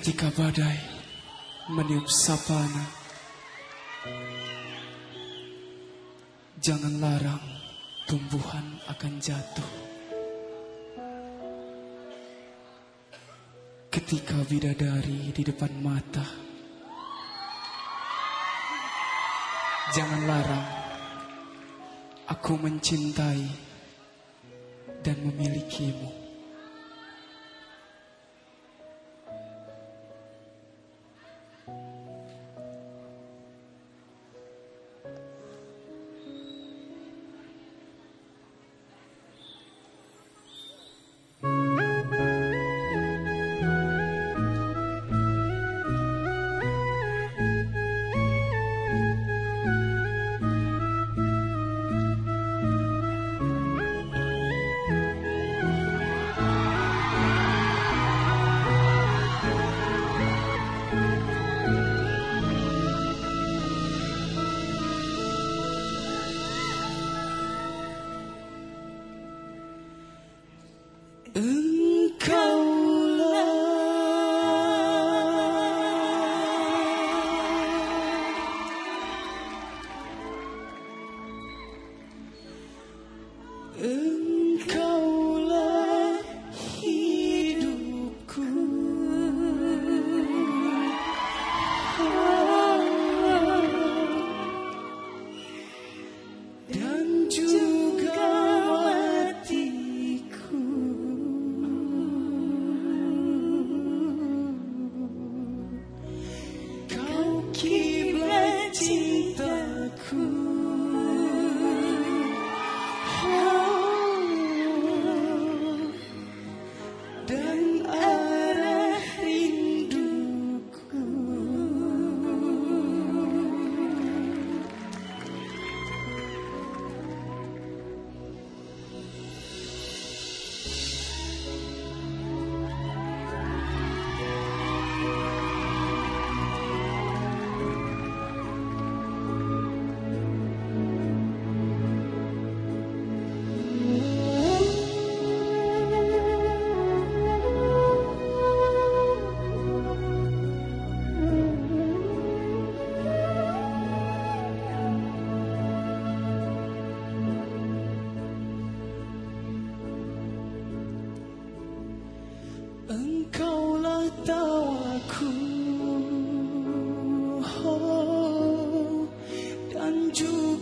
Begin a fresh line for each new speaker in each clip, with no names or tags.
Ketika badai meniup sapana Jangan larang tumbuhan akan jatuh. Ketika bidadari di depan mata Jangan larang Aku mencintai dan memilikimu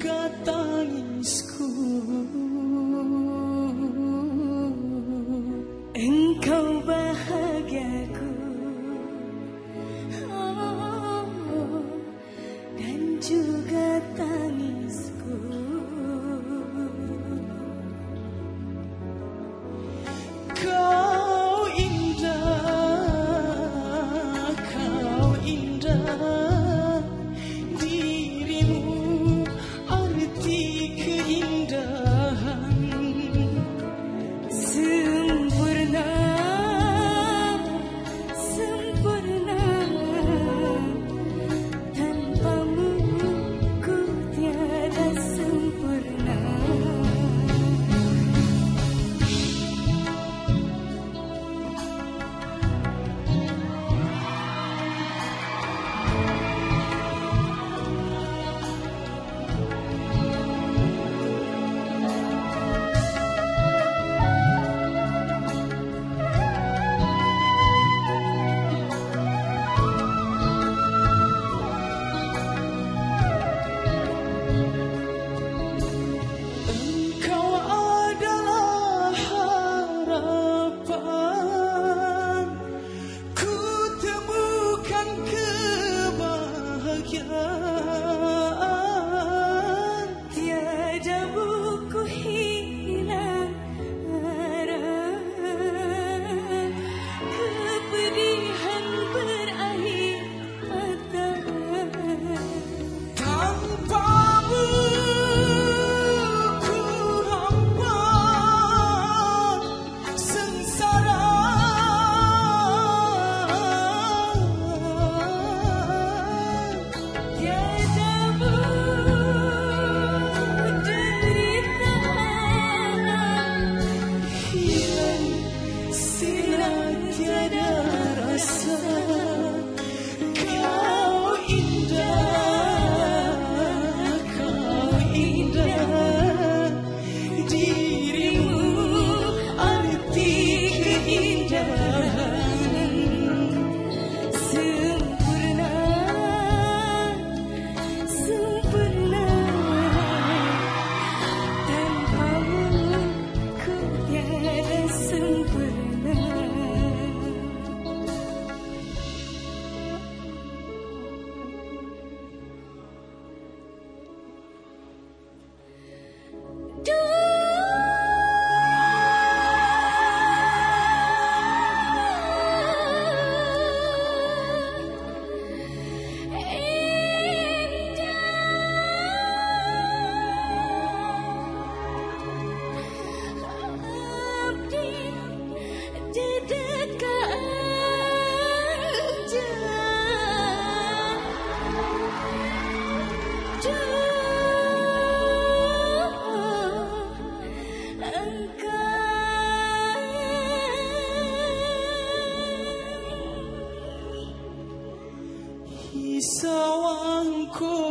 Dan sawangku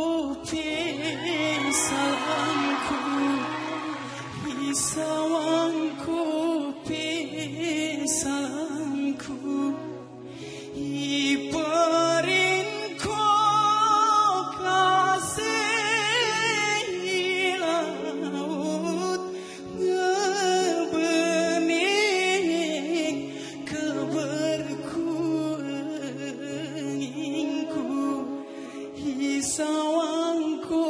sawangku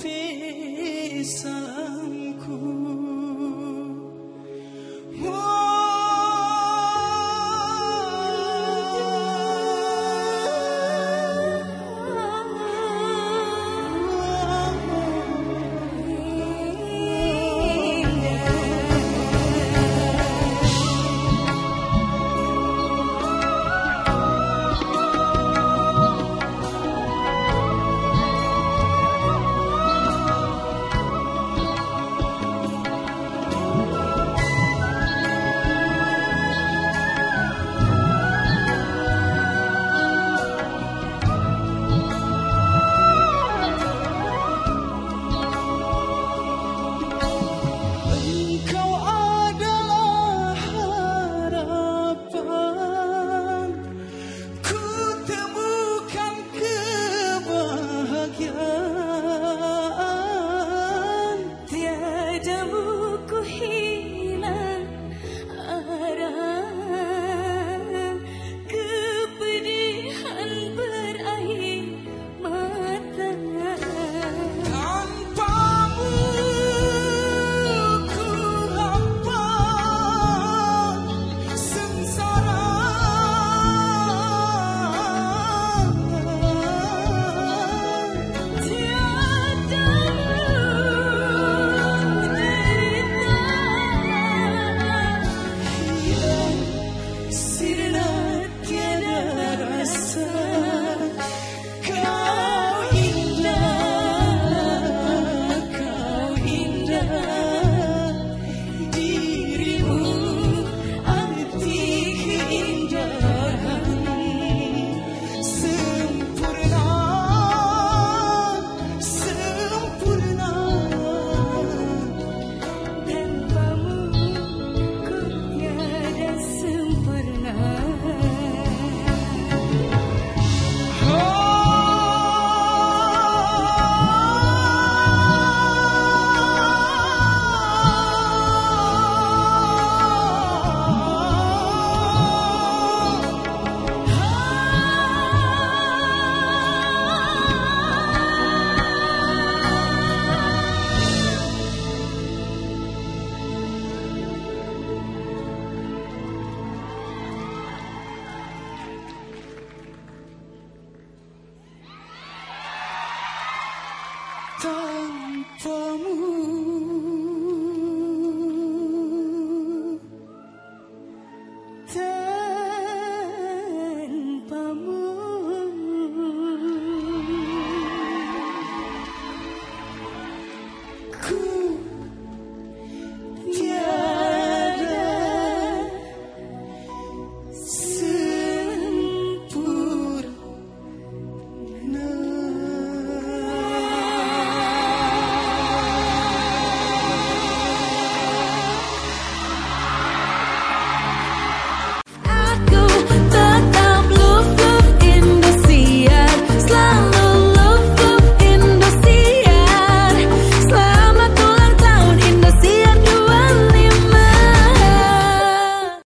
pisah. todo.